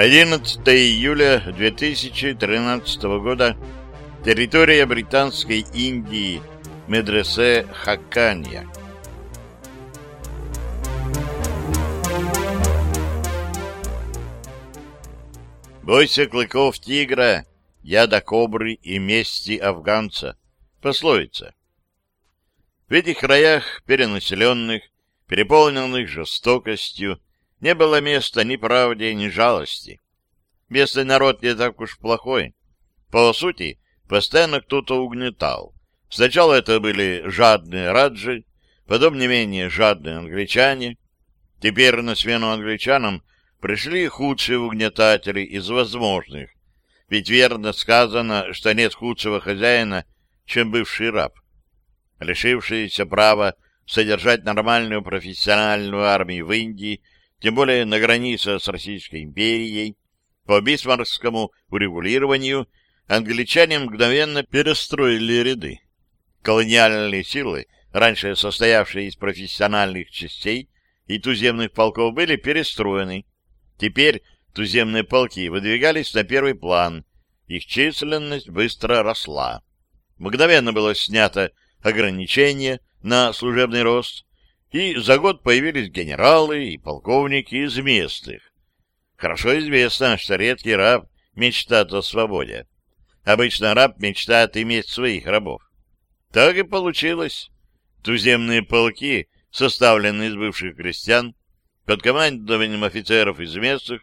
11 июля 2013 года. Территория Британской Индии. Медресе Хаканья. Бойся клыков тигра, яда кобры и мести афганца. Пословица. В этих краях, перенаселенных, переполненных жестокостью, не было места ни правде, ни жалости. Местный народ не так уж плохой. По сути, постоянно кто-то угнетал. Сначала это были жадные раджи, потом не менее жадные англичане. Теперь на смену англичанам пришли худшие угнетатели из возможных. Ведь верно сказано, что нет худшего хозяина, чем бывший раб. Лишившиеся права содержать нормальную профессиональную армию в Индии – тем более на границе с Российской империей, по бисмаркскому урегулированию англичане мгновенно перестроили ряды. Колониальные силы, раньше состоявшие из профессиональных частей и туземных полков, были перестроены. Теперь туземные полки выдвигались на первый план, их численность быстро росла. Мгновенно было снято ограничение на служебный рост, и за год появились генералы и полковники из местных. Хорошо известно, что редкий раб мечтает о свободе. Обычно раб мечтает иметь своих рабов. Так и получилось. Туземные полки, составленные из бывших крестьян, под командованием офицеров из местных,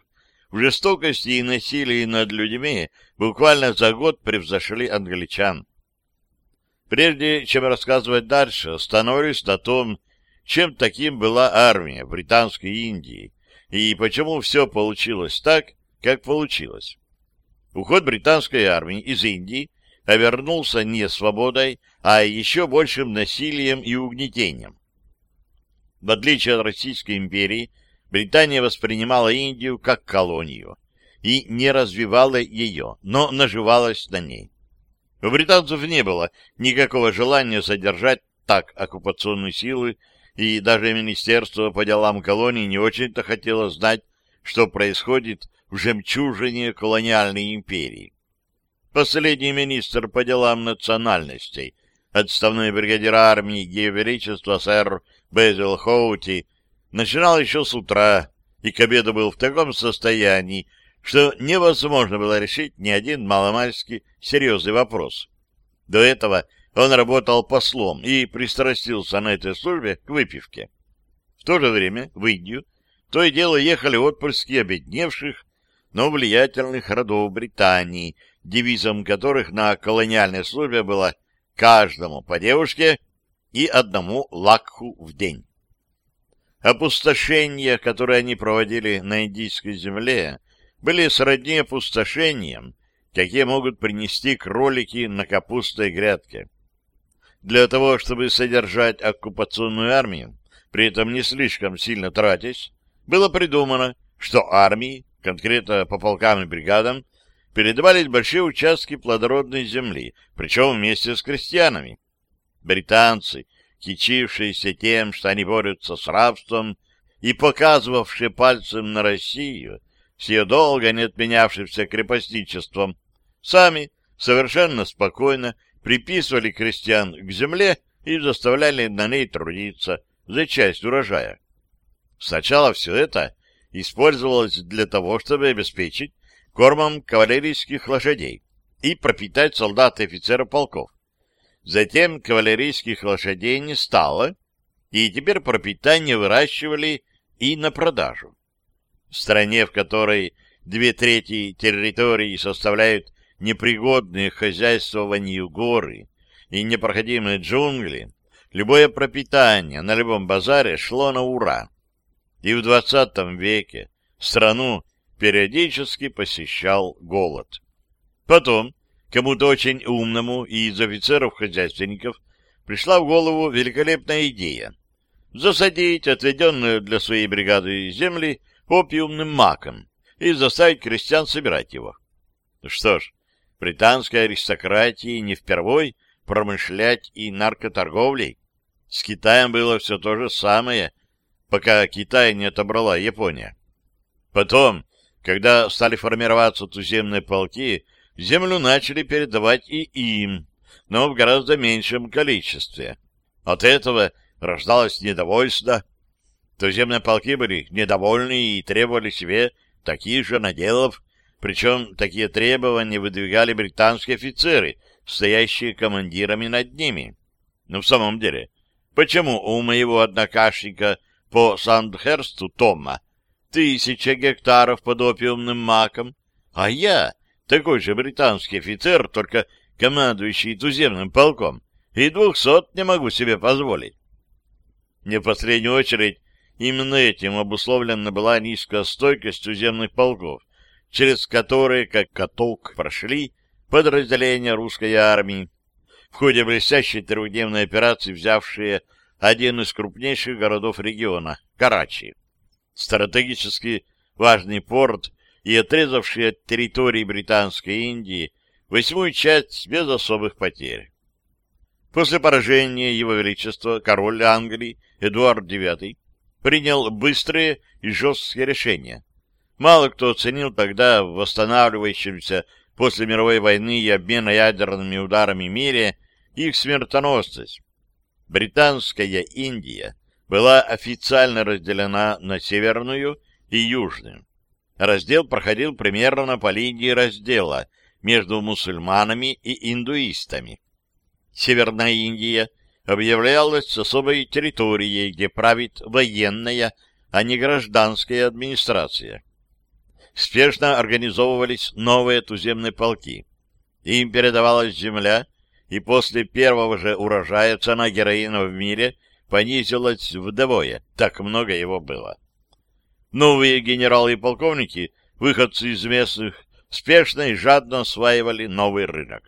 в жестокости и насилии над людьми буквально за год превзошли англичан. Прежде чем рассказывать дальше, остановлюсь на том, чем таким была армия Британской Индии и почему все получилось так, как получилось. Уход британской армии из Индии обернулся не свободой, а еще большим насилием и угнетением. В отличие от Российской империи, Британия воспринимала Индию как колонию и не развивала ее, но наживалась на ней. У британцев не было никакого желания содержать так оккупационные силы и даже Министерство по делам колоний не очень-то хотело знать, что происходит в жемчужине колониальной империи. Последний министр по делам национальностей, отставной бригадир армии Ее Величества сэр Безил Хоути, начинал еще с утра и к обеду был в таком состоянии, что невозможно было решить ни один маломальски серьезный вопрос. До этого он работал послом и пристрастился на этой службе к выпивке. В то же время в Индию то и дело ехали отпрыски обедневших, но влиятельных родов Британии, девизом которых на колониальной службе было «каждому по девушке» и одному лакху в день. Опустошения, которые они проводили на индийской земле, были сродни опустошениям, какие могут принести кролики на капустной грядке для того, чтобы содержать оккупационную армию, при этом не слишком сильно тратясь, было придумано, что армии, конкретно по полкам и бригадам, передавались большие участки плодородной земли, причем вместе с крестьянами. Британцы, кичившиеся тем, что они борются с рабством, и показывавшие пальцем на Россию, с ее долго не отменявшимся крепостничеством, сами совершенно спокойно приписывали крестьян к земле и заставляли на ней трудиться за часть урожая. Сначала все это использовалось для того, чтобы обеспечить кормом кавалерийских лошадей и пропитать солдат и офицеров полков. Затем кавалерийских лошадей не стало, и теперь пропитание выращивали и на продажу. В стране, в которой две трети территории составляют непригодные к хозяйствованию горы и непроходимые джунгли, любое пропитание на любом базаре шло на ура. И в XX веке страну периодически посещал голод. Потом кому-то очень умному и из офицеров-хозяйственников пришла в голову великолепная идея засадить отведенную для своей бригады земли опиумным маком и заставить крестьян собирать его. Что ж, британской аристократии не впервой промышлять и наркоторговлей. С Китаем было все то же самое, пока Китай не отобрала Япония. Потом, когда стали формироваться туземные полки, землю начали передавать и им, но в гораздо меньшем количестве. От этого рождалось недовольство. Туземные полки были недовольны и требовали себе таких же наделов, причем такие требования выдвигали британские офицеры, стоящие командирами над ними. Но в самом деле, почему у моего однокашника по Сандхерсту Тома тысяча гектаров под опиумным маком, а я, такой же британский офицер, только командующий туземным полком, и двухсот не могу себе позволить? Не в последнюю очередь, именно этим обусловлена была низкая стойкость туземных полков через которые, как каток, прошли подразделения русской армии, в ходе блестящей трехдневной операции взявшие один из крупнейших городов региона – Карачи. Стратегически важный порт и отрезавший от территории Британской Индии восьмую часть без особых потерь. После поражения Его Величества король Англии Эдуард IX принял быстрые и жесткие решения, мало кто оценил тогда в восстанавливающемся после мировой войны и обмена ядерными ударами мире их смертоносность. Британская Индия была официально разделена на северную и южную. Раздел проходил примерно по линии раздела между мусульманами и индуистами. Северная Индия объявлялась особой территорией, где правит военная, а не гражданская администрация спешно организовывались новые туземные полки. Им передавалась земля, и после первого же урожая цена героина в мире понизилась вдвое, так много его было. Новые генералы и полковники, выходцы из местных, спешно и жадно осваивали новый рынок.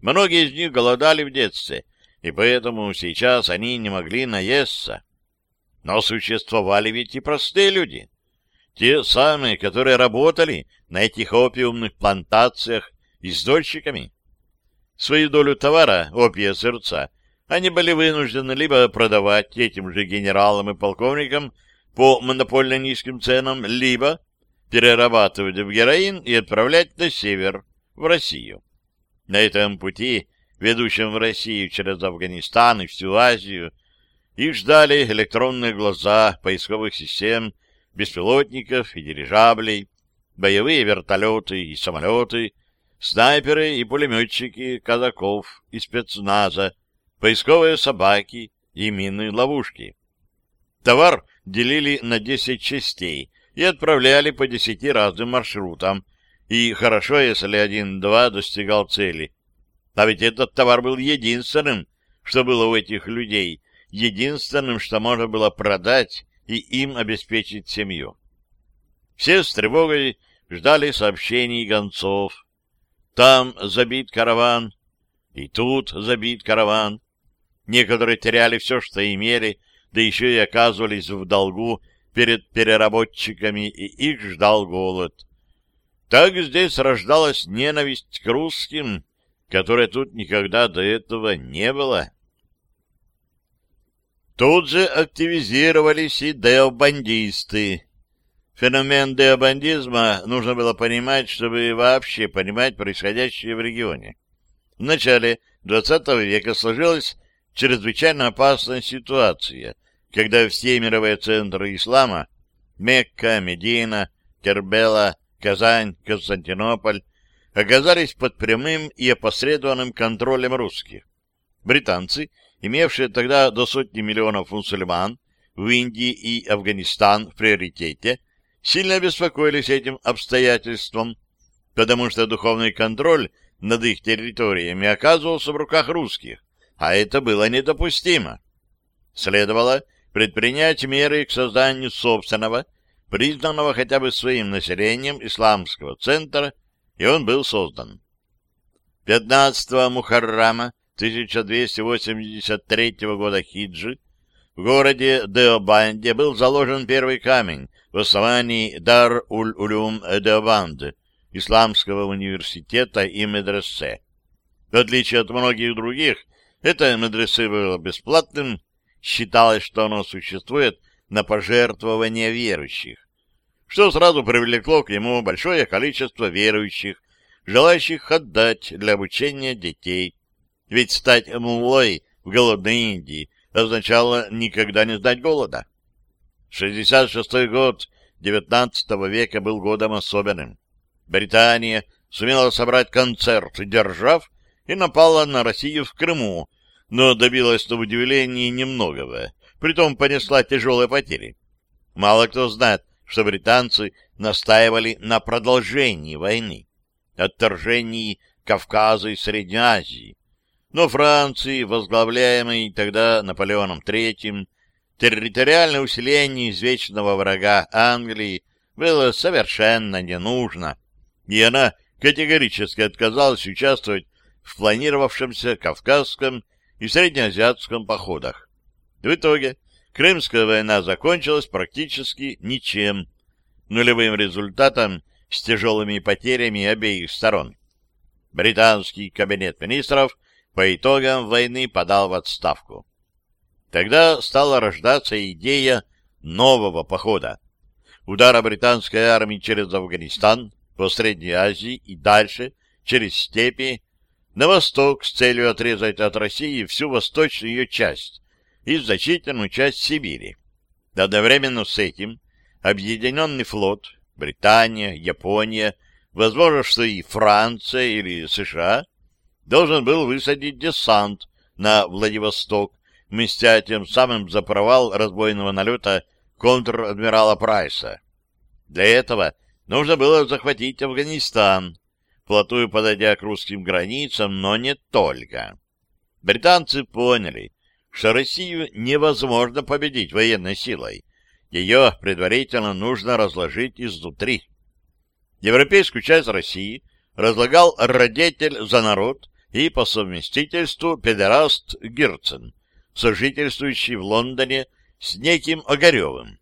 Многие из них голодали в детстве, и поэтому сейчас они не могли наесться. Но существовали ведь и простые люди — те самые, которые работали на этих опиумных плантациях и с дольщиками. Свою долю товара, опия сердца, они были вынуждены либо продавать этим же генералам и полковникам по монопольно низким ценам, либо перерабатывать в героин и отправлять на север, в Россию. На этом пути, ведущем в Россию через Афганистан и всю Азию, их ждали электронные глаза поисковых систем беспилотников и дирижаблей, боевые вертолеты и самолеты, снайперы и пулеметчики казаков и спецназа, поисковые собаки и мины-ловушки. Товар делили на 10 частей и отправляли по 10 разным маршрутам, и хорошо, если один-два достигал цели. А ведь этот товар был единственным, что было у этих людей, единственным, что можно было продать и им обеспечить семью. Все с тревогой ждали сообщений гонцов. Там забит караван, и тут забит караван. Некоторые теряли все, что имели, да еще и оказывались в долгу перед переработчиками, и их ждал голод. Так здесь рождалась ненависть к русским, которой тут никогда до этого не было. Тут же активизировались и деобандисты. Феномен деобандизма нужно было понимать, чтобы вообще понимать происходящее в регионе. В начале XX века сложилась чрезвычайно опасная ситуация, когда все мировые центры ислама — Мекка, Медина, Кербела, Казань, Константинополь — оказались под прямым и опосредованным контролем русских. Британцы — имевшие тогда до сотни миллионов мусульман в Индии и Афганистан в приоритете, сильно беспокоились этим обстоятельством, потому что духовный контроль над их территориями оказывался в руках русских, а это было недопустимо. Следовало предпринять меры к созданию собственного, признанного хотя бы своим населением исламского центра, и он был создан. 15 Мухаррама 1283 года хиджи в городе Деобанде был заложен первый камень в основании Дар-уль-Улюм Деобанды, Исламского университета и медресе. В отличие от многих других, это медресе было бесплатным, считалось, что оно существует на пожертвование верующих, что сразу привлекло к нему большое количество верующих, желающих отдать для обучения детей, ведь стать мулой в голодной Индии означало никогда не сдать голода. 66-й год XIX века был годом особенным. Британия сумела собрать концерт держав и напала на Россию в Крыму, но добилась на удивление немногого, притом понесла тяжелые потери. Мало кто знает, что британцы настаивали на продолжении войны, отторжении Кавказа и Средней Азии, но Франции, возглавляемой тогда Наполеоном III, территориальное усиление извечного врага Англии было совершенно не нужно, и она категорически отказалась участвовать в планировавшемся Кавказском и Среднеазиатском походах. В итоге Крымская война закончилась практически ничем, нулевым результатом с тяжелыми потерями обеих сторон. Британский кабинет министров – по итогам войны подал в отставку. Тогда стала рождаться идея нового похода. Удара британской армии через Афганистан, по Средней Азии и дальше, через степи, на восток с целью отрезать от России всю восточную ее часть и значительную часть Сибири. Одновременно с этим объединенный флот, Британия, Япония, возможно, что и Франция или США, должен был высадить десант на Владивосток, мстя тем самым за провал разбойного налета контр-адмирала Прайса. Для этого нужно было захватить Афганистан, плотую подойдя к русским границам, но не только. Британцы поняли, что Россию невозможно победить военной силой. Ее предварительно нужно разложить изнутри. Европейскую часть России разлагал родитель за народ, и по совместительству педераст Гирцен, сожительствующий в Лондоне с неким Огаревым.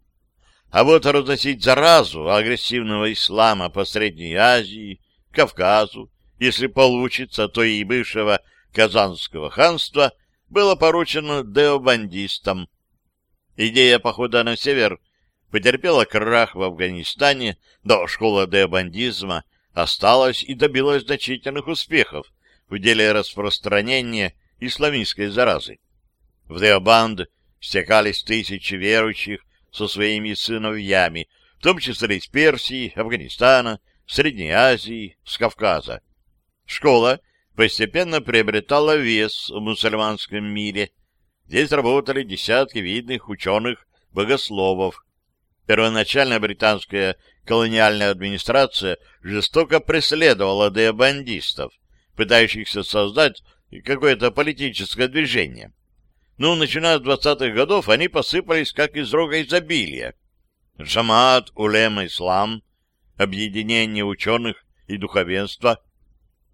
А вот разносить заразу агрессивного ислама по Средней Азии, Кавказу, если получится, то и бывшего Казанского ханства, было поручено деобандистам. Идея похода на север потерпела крах в Афганистане, но школа деобандизма осталась и добилась значительных успехов в деле распространения исламистской заразы. В Деобанд стекались тысячи верующих со своими сыновьями, в том числе из Персии, Афганистана, Средней Азии, с Кавказа. Школа постепенно приобретала вес в мусульманском мире. Здесь работали десятки видных ученых-богословов. Первоначально британская колониальная администрация жестоко преследовала деобандистов, пытающихся создать какое-то политическое движение. Ну, начиная с 20-х годов, они посыпались как из рога изобилия. Джамаат, Улема, Ислам, объединение ученых и духовенства,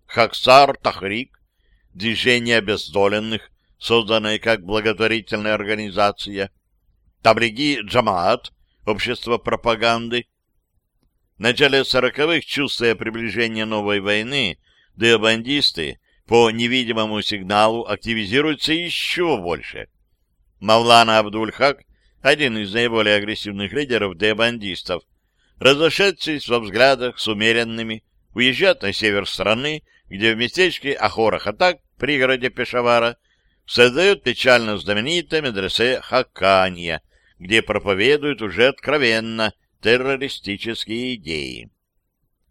Хаксар, Тахрик, движение обездоленных, созданное как благотворительная организация, Табриги, Джамаат, общество пропаганды. В начале 40-х, чувствуя приближение новой войны, деобандисты по невидимому сигналу активизируются еще больше. Мавлана Абдульхак, один из наиболее агрессивных лидеров деобандистов, разошедшись во взглядах с умеренными, уезжает на север страны, где в местечке Ахора-Хатак, пригороде Пешавара, создают печально знаменитое медресе Хаканья, где проповедуют уже откровенно террористические идеи.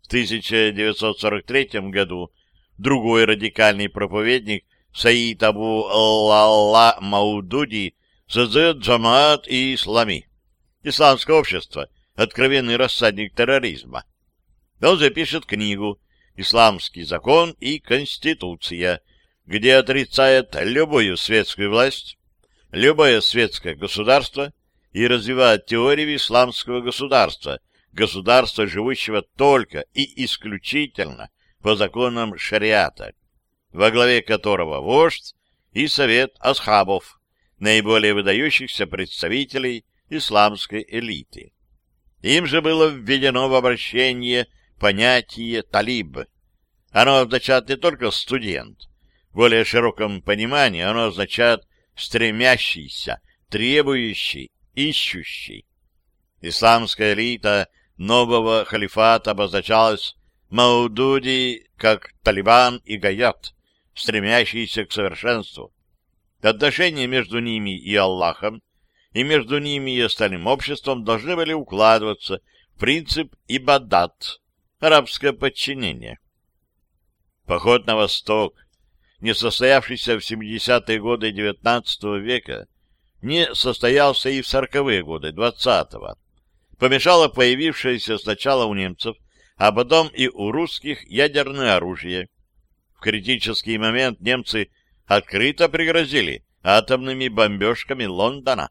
В 1943 году другой радикальный проповедник Саид Абу Алла Маудуди создает Джамаат и Ислами, исламское общество, откровенный рассадник терроризма. Он же пишет книгу «Исламский закон и Конституция», где отрицает любую светскую власть, любое светское государство и развивает теорию исламского государства – государства, живущего только и исключительно по законам шариата, во главе которого вождь и совет асхабов, наиболее выдающихся представителей исламской элиты. Им же было введено в обращение понятие «талиб». Оно означает не только «студент». В более широком понимании оно означает «стремящийся», «требующий», «ищущий». Исламская элита – нового халифата обозначалось Маудуди как Талибан и Гаят, стремящиеся к совершенству. Отношения между ними и Аллахом, и между ними и остальным обществом должны были укладываться в принцип ибадат, арабское подчинение. Поход на восток, не состоявшийся в 70-е годы XIX века, не состоялся и в 40-е годы XX -го помешало появившееся сначала у немцев, а потом и у русских ядерное оружие. В критический момент немцы открыто пригрозили атомными бомбежками Лондона.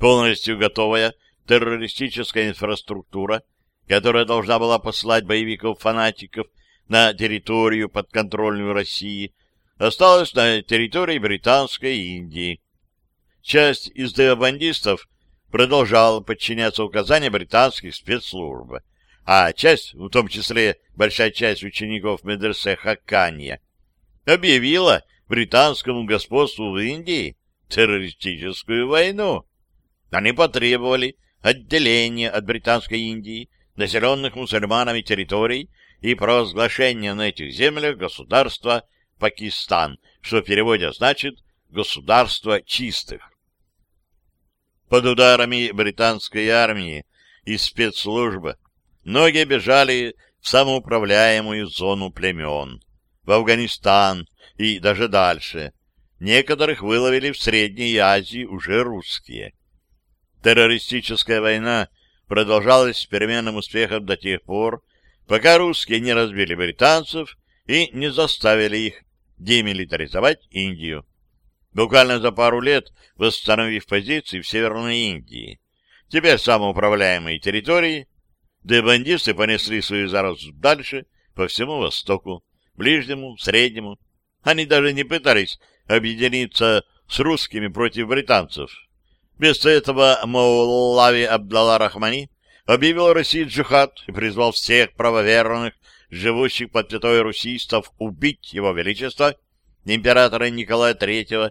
Полностью готовая террористическая инфраструктура, которая должна была послать боевиков-фанатиков на территорию подконтрольную России, осталась на территории Британской Индии. Часть из девабандистов продолжал подчиняться указаниям британских спецслужб, а часть, в том числе большая часть учеников медресе Хаканья, объявила британскому господству в Индии террористическую войну. Они потребовали отделения от Британской Индии, населенных мусульманами территорий и провозглашения на этих землях государства Пакистан, что в переводе значит «государство чистых» под ударами британской армии и спецслужбы. Многие бежали в самоуправляемую зону племен, в Афганистан и даже дальше. Некоторых выловили в Средней Азии уже русские. Террористическая война продолжалась с переменным успехом до тех пор, пока русские не разбили британцев и не заставили их демилитаризовать Индию буквально за пару лет восстановив позиции в Северной Индии. Теперь самоуправляемые территории, да бандисты понесли свою зараз дальше по всему Востоку, Ближнему, Среднему. Они даже не пытались объединиться с русскими против британцев. Вместо этого Маулави Абдалла Рахмани объявил России джихад и призвал всех правоверных, живущих под пятой русистов, убить его величество, императора Николая III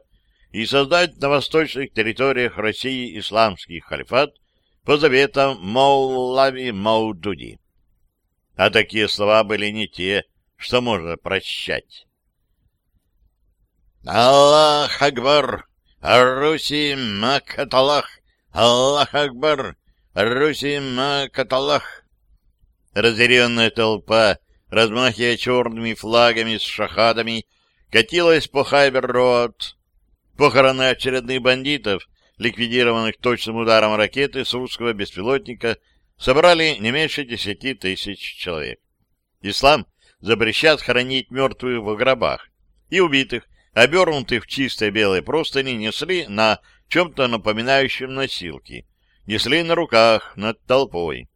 и создать на восточных территориях России исламский халифат по заветам Маулави Маудуди. А такие слова были не те, что можно прощать. «Аллах Акбар! Руси Макаталах! Аллах Акбар! Руси Макаталах!» Разъяренная толпа, размахивая черными флагами с шахадами, катилась по Хайбер-Роад, Похороны очередных бандитов, ликвидированных точным ударом ракеты с русского беспилотника, собрали не меньше десяти тысяч человек. Ислам запрещает хоронить мертвых в гробах, и убитых, обернутых в чистые белые простыни, несли на чем-то напоминающем носилки, несли на руках над толпой.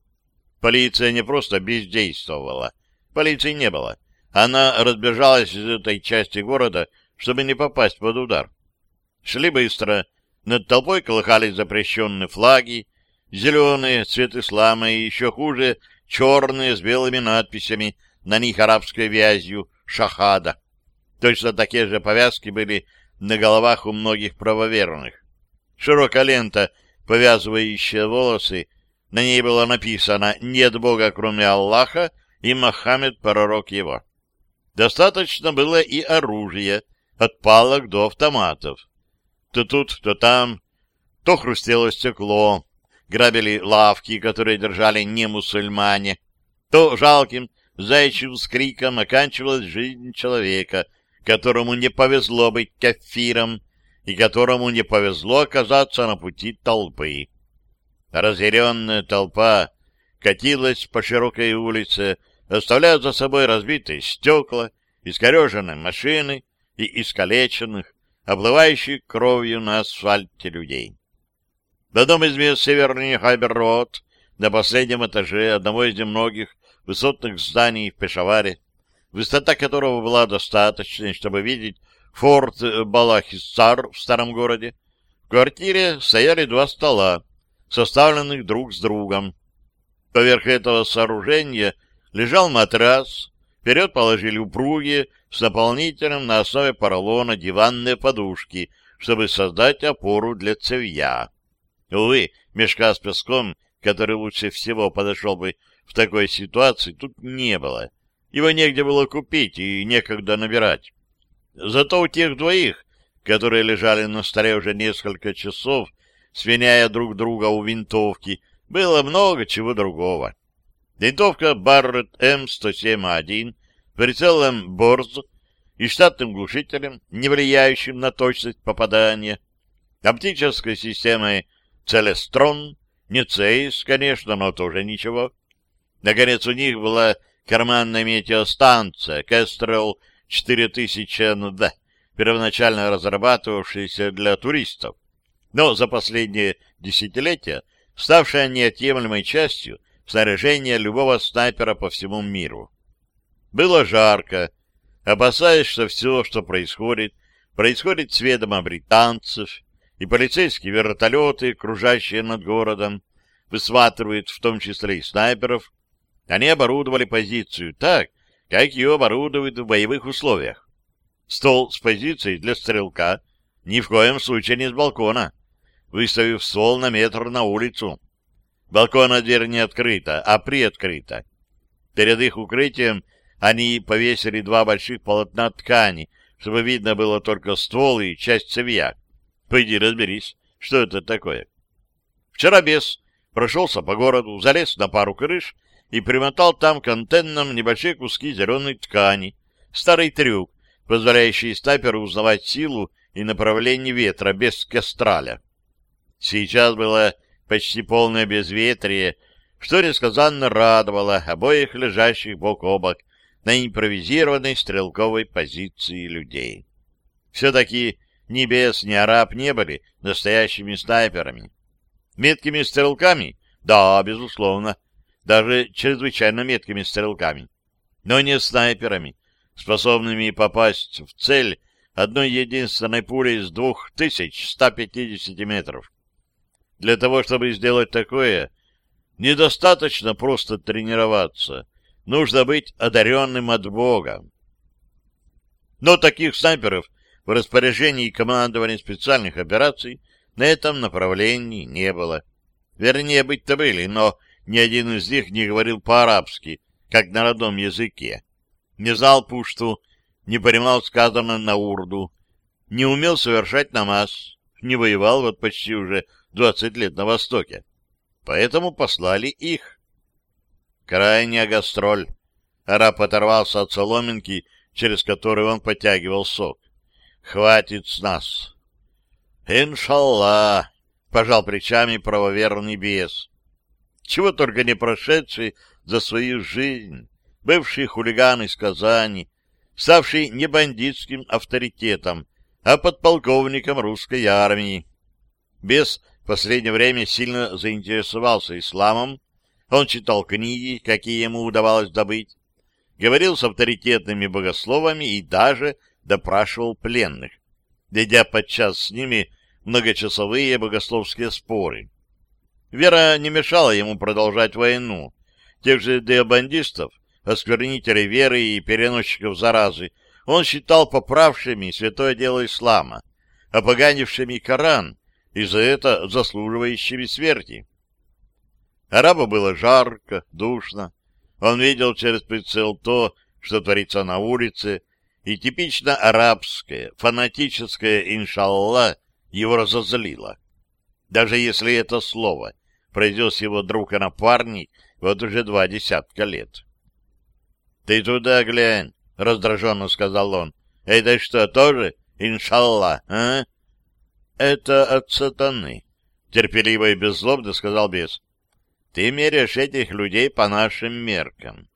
Полиция не просто бездействовала, полиции не было. Она разбежалась из этой части города, чтобы не попасть под удар. Шли быстро. Над толпой колыхались запрещенные флаги, зеленые, цвет ислама и еще хуже, черные с белыми надписями, на них арабской вязью «Шахада». Точно такие же повязки были на головах у многих правоверных. Широкая лента, повязывающая волосы, на ней было написано «Нет Бога, кроме Аллаха, и Мохаммед — пророк его». Достаточно было и оружия, от палок до автоматов. То тут, то там, то хрустело стекло, грабили лавки, которые держали не мусульмане, то жалким заячьим скриком оканчивалась жизнь человека, которому не повезло быть кафиром и которому не повезло оказаться на пути толпы. Разъяренная толпа катилась по широкой улице, оставляя за собой разбитые стекла, искореженные машины и искалеченных, обливающих кровью на асфальте людей. В одном из мест севернее Хайбер-Роуд, на последнем этаже одного из немногих высотных зданий в Пешаваре, высота которого была достаточной, чтобы видеть форт э, Балахиссар в старом городе, в квартире стояли два стола, составленных друг с другом. Поверх этого сооружения лежал матрас, Вперед положили упругие с наполнителем на основе поролона диванные подушки, чтобы создать опору для цевья. Увы, мешка с песком, который лучше всего подошел бы в такой ситуации, тут не было. Его негде было купить и некогда набирать. Зато у тех двоих, которые лежали на столе уже несколько часов, свиняя друг друга у винтовки, было много чего другого. Винтовка Барретт М107А1 прицелом Борз и штатным глушителем, не влияющим на точность попадания, оптической системой Целестрон, не Цейс, конечно, но тоже ничего. Наконец, у них была карманная метеостанция Кестрел 4000 НД, первоначально разрабатывавшаяся для туристов, но за последние десятилетия ставшая неотъемлемой частью снаряжение любого снайпера по всему миру. Было жарко. Опасаясь, что все, что происходит, происходит с ведома британцев, и полицейские вертолеты, кружащие над городом, высматривают в том числе и снайперов, они оборудовали позицию так, как ее оборудуют в боевых условиях. Стол с позицией для стрелка ни в коем случае не с балкона, выставив стол на метр на улицу. Балкона дверь не открыта, а приоткрыта. Перед их укрытием они повесили два больших полотна ткани, чтобы видно было только ствол и часть цевья. Пойди разберись, что это такое. Вчера бес прошелся по городу, залез на пару крыш и примотал там к антеннам небольшие куски зеленой ткани. Старый трюк, позволяющий стаперу узнавать силу и направление ветра без кастраля. Сейчас было почти полное безветрие, что несказанно радовало обоих лежащих бок о бок на импровизированной стрелковой позиции людей. Все-таки ни бес, ни араб не были настоящими снайперами. Меткими стрелками? Да, безусловно. Даже чрезвычайно меткими стрелками. Но не снайперами, способными попасть в цель одной единственной пулей из 2150 метров. Для того, чтобы сделать такое, недостаточно просто тренироваться. Нужно быть одаренным от Бога. Но таких снайперов в распоряжении командования специальных операций на этом направлении не было. Вернее, быть-то были, но ни один из них не говорил по-арабски, как на родном языке. Не знал пушту, не понимал сказанное на урду, не умел совершать намаз, не воевал вот почти уже 20 лет на Востоке. Поэтому послали их. Крайняя гастроль. Араб оторвался от соломинки, через которую он подтягивал сок. «Хватит с нас!» «Иншалла!» — пожал плечами правоверный бес. Чего только не прошедший за свою жизнь, бывший хулиган из Казани, ставший не бандитским авторитетом, а подполковником русской армии. Бес в последнее время сильно заинтересовался исламом, он читал книги, какие ему удавалось добыть, говорил с авторитетными богословами и даже допрашивал пленных, ведя подчас с ними многочасовые богословские споры. Вера не мешала ему продолжать войну. Тех же деобандистов, осквернителей веры и переносчиков заразы, он считал поправшими святое дело ислама, опоганившими Коран и за это заслуживающими смерти. Арабу было жарко, душно. Он видел через прицел то, что творится на улице, и типично арабское, фанатическое «иншалла» его разозлило. Даже если это слово произнес его друг и напарник вот уже два десятка лет. — Ты туда глянь, — раздраженно сказал он. — Это что, тоже «иншалла», а? Это от сатаны, терпеливо и беззлобно сказал бес. Ты меряешь этих людей по нашим меркам.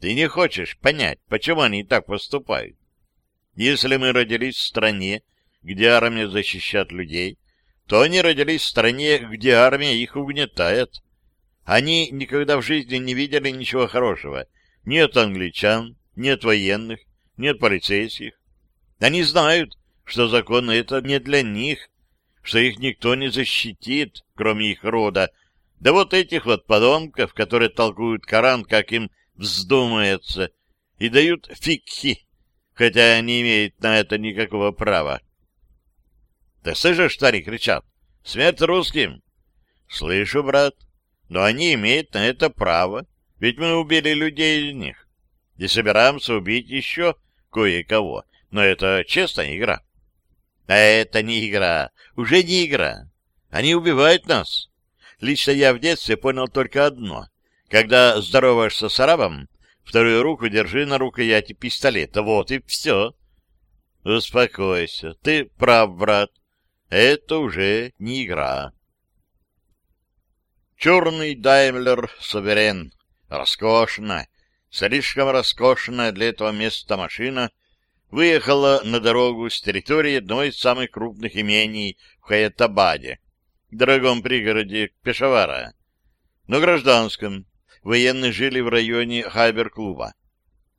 Ты не хочешь понять, почему они так поступают. Если мы родились в стране, где армия защищает людей, то они родились в стране, где армия их угнетает. Они никогда в жизни не видели ничего хорошего. Нет англичан, нет военных, нет полицейских. Они знают, что законы это не для них, что их никто не защитит, кроме их рода, да вот этих вот подонков, которые толкуют Коран, как им вздумается, и дают фикхи, хотя они имеют на это никакого права. — Ты слышишь, старик, кричат? — Смерть русским! — Слышу, брат, но они имеют на это право, ведь мы убили людей из них и собираемся убить еще кое-кого, но это честная игра. — а это не игра, уже не игра. Они убивают нас. Лично я в детстве понял только одно. Когда здороваешься с арабом, вторую руку держи на рукояти пистолета. Вот и все. Успокойся. Ты прав, брат. Это уже не игра. Черный Даймлер Суверен. Роскошно. Слишком роскошная для этого места машина — выехала на дорогу с территории одной из самых крупных имений в Хаятабаде, дорогом пригороде Пешавара, но гражданском. Военные жили в районе Хайбер-клуба.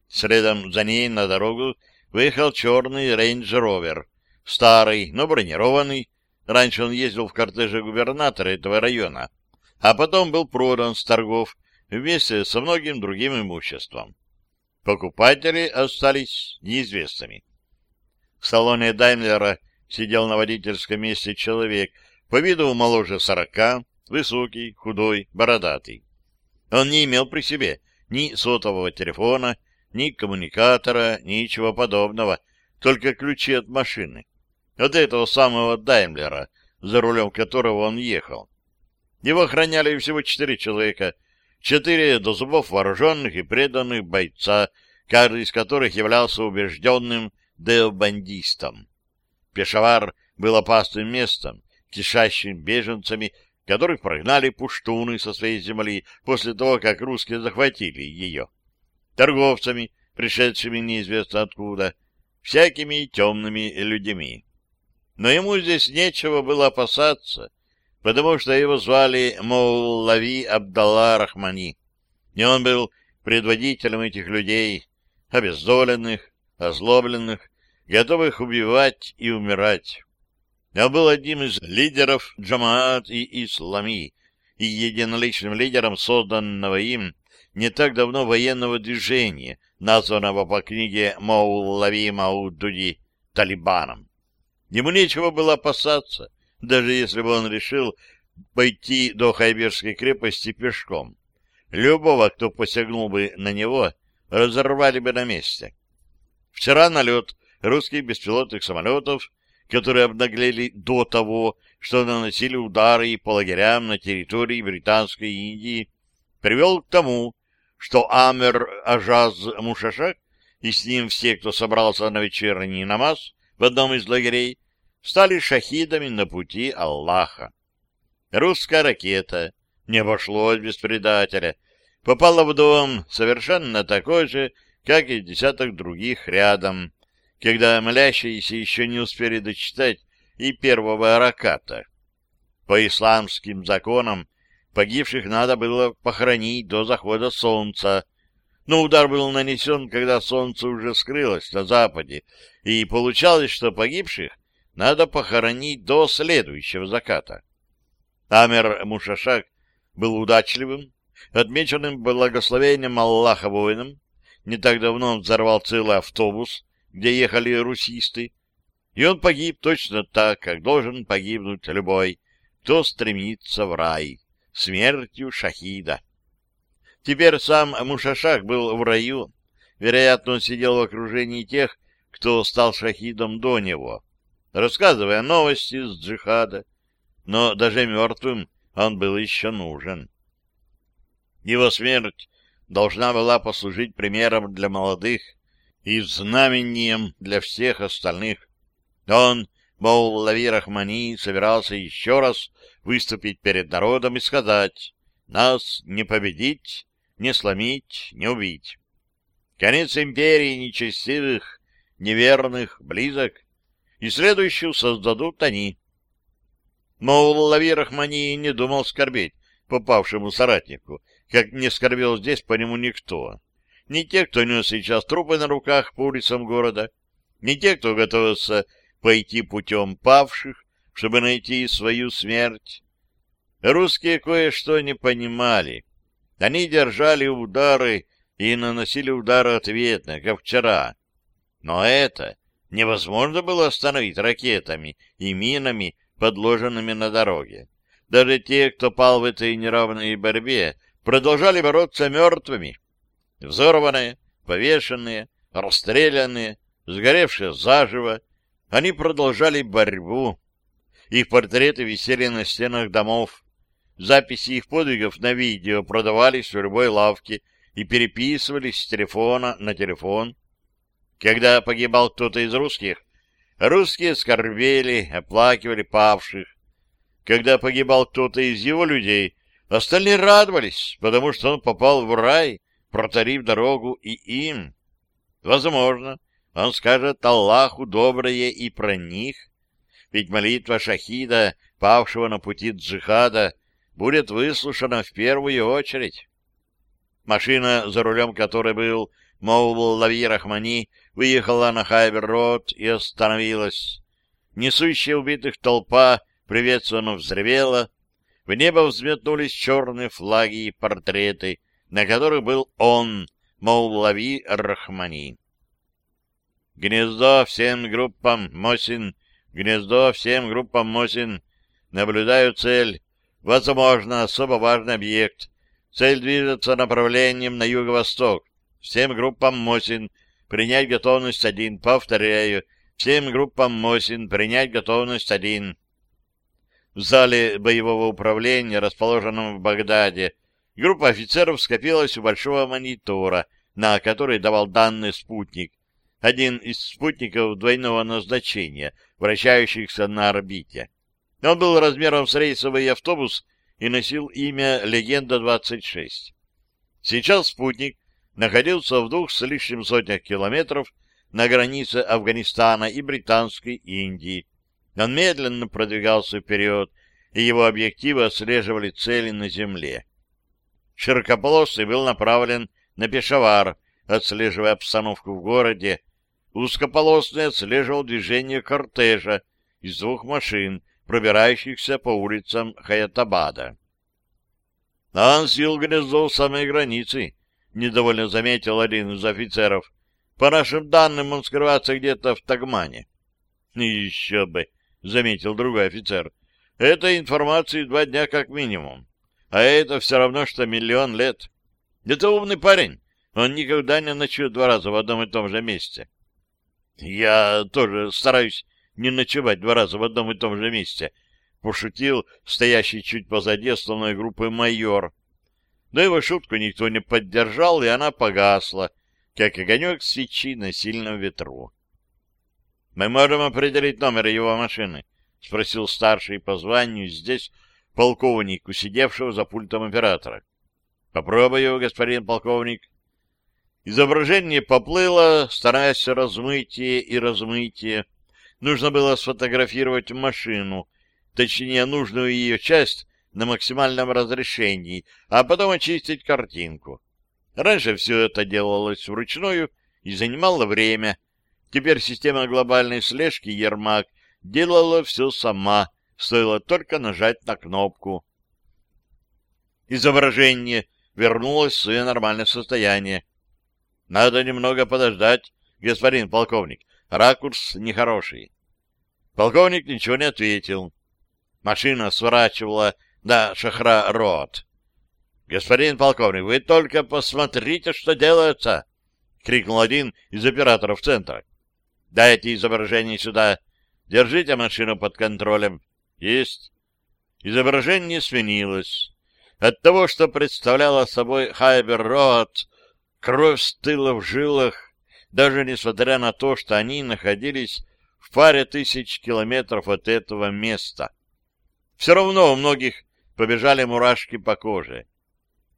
Следом за ней на дорогу выехал черный рейндж-ровер, старый, но бронированный. Раньше он ездил в кортеже губернатора этого района, а потом был продан с торгов вместе со многим другим имуществом. Покупатели остались неизвестными. В салоне Даймлера сидел на водительском месте человек, по виду моложе сорока, высокий, худой, бородатый. Он не имел при себе ни сотового телефона, ни коммуникатора, ничего подобного, только ключи от машины. От этого самого Даймлера, за рулем которого он ехал. Его охраняли всего четыре человека, четыре до зубов вооруженных и преданных бойца, каждый из которых являлся убежденным деобандистом. Пешавар был опасным местом, кишащим беженцами, которых прогнали пуштуны со своей земли после того, как русские захватили ее, торговцами, пришедшими неизвестно откуда, всякими темными людьми. Но ему здесь нечего было опасаться — потому что его звали Моулави Абдалла Рахмани, и он был предводителем этих людей, обездоленных, озлобленных, готовых убивать и умирать. Он был одним из лидеров Джамаат и Ислами и единоличным лидером созданного им не так давно военного движения, названного по книге Маулави Маудуди «Талибаном». Ему нечего было опасаться — даже если бы он решил пойти до Хайберской крепости пешком. Любого, кто посягнул бы на него, разорвали бы на месте. Вчера налет русских беспилотных самолетов, которые обнаглели до того, что наносили удары по лагерям на территории Британской Индии, привел к тому, что Амер Ажаз Мушашак и с ним все, кто собрался на вечерний намаз в одном из лагерей, стали шахидами на пути Аллаха. Русская ракета не обошлось без предателя, попала в дом совершенно такой же, как и десяток других рядом, когда молящиеся еще не успели дочитать и первого раката. По исламским законам погибших надо было похоронить до захода солнца, но удар был нанесен, когда солнце уже скрылось на западе, и получалось, что погибших надо похоронить до следующего заката. Амер Мушашак был удачливым, отмеченным благословением Аллаха воином. Не так давно он взорвал целый автобус, где ехали русисты, и он погиб точно так, как должен погибнуть любой, кто стремится в рай, смертью шахида. Теперь сам Мушашак был в раю. Вероятно, он сидел в окружении тех, кто стал шахидом до него рассказывая новости с джихада, но даже мертвым он был еще нужен. Его смерть должна была послужить примером для молодых и знамением для всех остальных. Он, мол, Лави Рахмани, собирался еще раз выступить перед народом и сказать «Нас не победить, не сломить, не убить». Конец империи нечестивых, неверных, близок и следующую создадут они. Мауллави Рахмани не думал скорбеть попавшему соратнику, как не скорбел здесь по нему никто. Не те, кто нес сейчас трупы на руках по улицам города, не те, кто готовился пойти путем павших, чтобы найти свою смерть. Русские кое-что не понимали. Они держали удары и наносили удары ответно, как вчера. Но это невозможно было остановить ракетами и минами, подложенными на дороге. Даже те, кто пал в этой неравной борьбе, продолжали бороться мертвыми. Взорванные, повешенные, расстрелянные, сгоревшие заживо, они продолжали борьбу. Их портреты висели на стенах домов. Записи их подвигов на видео продавались в любой лавке и переписывались с телефона на телефон. Когда погибал кто-то из русских, русские скорбели, оплакивали павших. Когда погибал кто-то из его людей, остальные радовались, потому что он попал в рай, протарив дорогу и им. Возможно, он скажет Аллаху доброе и про них, ведь молитва шахида, павшего на пути джихада, будет выслушана в первую очередь. Машина, за рулем которой был Моулави Рахмани выехала на Хайбер-Роуд и остановилась. Несущая убитых толпа приветственно взревела. В небо взметнулись черные флаги и портреты, на которых был он, Моулави Рахмани. Гнездо всем группам Мосин, гнездо всем группам Мосин. Наблюдаю цель. Возможно, особо важный объект. Цель движется направлением на юго-восток всем группам Мосин принять готовность один. Повторяю, всем группам Мосин принять готовность один. В зале боевого управления, расположенном в Багдаде, группа офицеров скопилась у большого монитора, на который давал данные спутник, один из спутников двойного назначения, вращающихся на орбите. Он был размером с рейсовый автобус и носил имя «Легенда-26». Сейчас спутник находился в двух с лишним сотнях километров на границе Афганистана и Британской Индии. Он медленно продвигался вперед, и его объективы отслеживали цели на земле. Широкополосный был направлен на Пешавар, отслеживая обстановку в городе. Узкополосный отслеживал движение кортежа из двух машин, пробирающихся по улицам Хаятабада. Он сил гнездо в самой границы недовольно заметил один из офицеров. По нашим данным, он скрывается где-то в Тагмане. Еще бы, заметил другой офицер. Это информации два дня как минимум. А это все равно, что миллион лет. Это умный парень. Он никогда не ночует два раза в одном и том же месте. Я тоже стараюсь не ночевать два раза в одном и том же месте, пошутил стоящий чуть позади основной группы майор, но его шутку никто не поддержал, и она погасла, как огонек свечи на сильном ветру. — Мы можем определить номер его машины? — спросил старший по званию здесь полковник, усидевшего за пультом оператора. — Попробую, господин полковник. Изображение поплыло, стараясь размытие и размытие. Нужно было сфотографировать машину, точнее, нужную ее часть, на максимальном разрешении, а потом очистить картинку. Раньше все это делалось вручную и занимало время. Теперь система глобальной слежки Ермак делала все сама, стоило только нажать на кнопку. Изображение вернулось в свое нормальное состояние. Надо немного подождать, господин полковник. Ракурс нехороший. Полковник ничего не ответил. Машина сворачивала на Шахра-Роот. — Господин полковник, вы только посмотрите, что делается! — крикнул один из операторов центра. — Дайте изображение сюда. Держите машину под контролем. — Есть. Изображение сменилось. От того, что представляло собой Хайбер-Роот, кровь стыла в жилах, даже несмотря на то, что они находились в паре тысяч километров от этого места. Все равно у многих побежали мурашки по коже.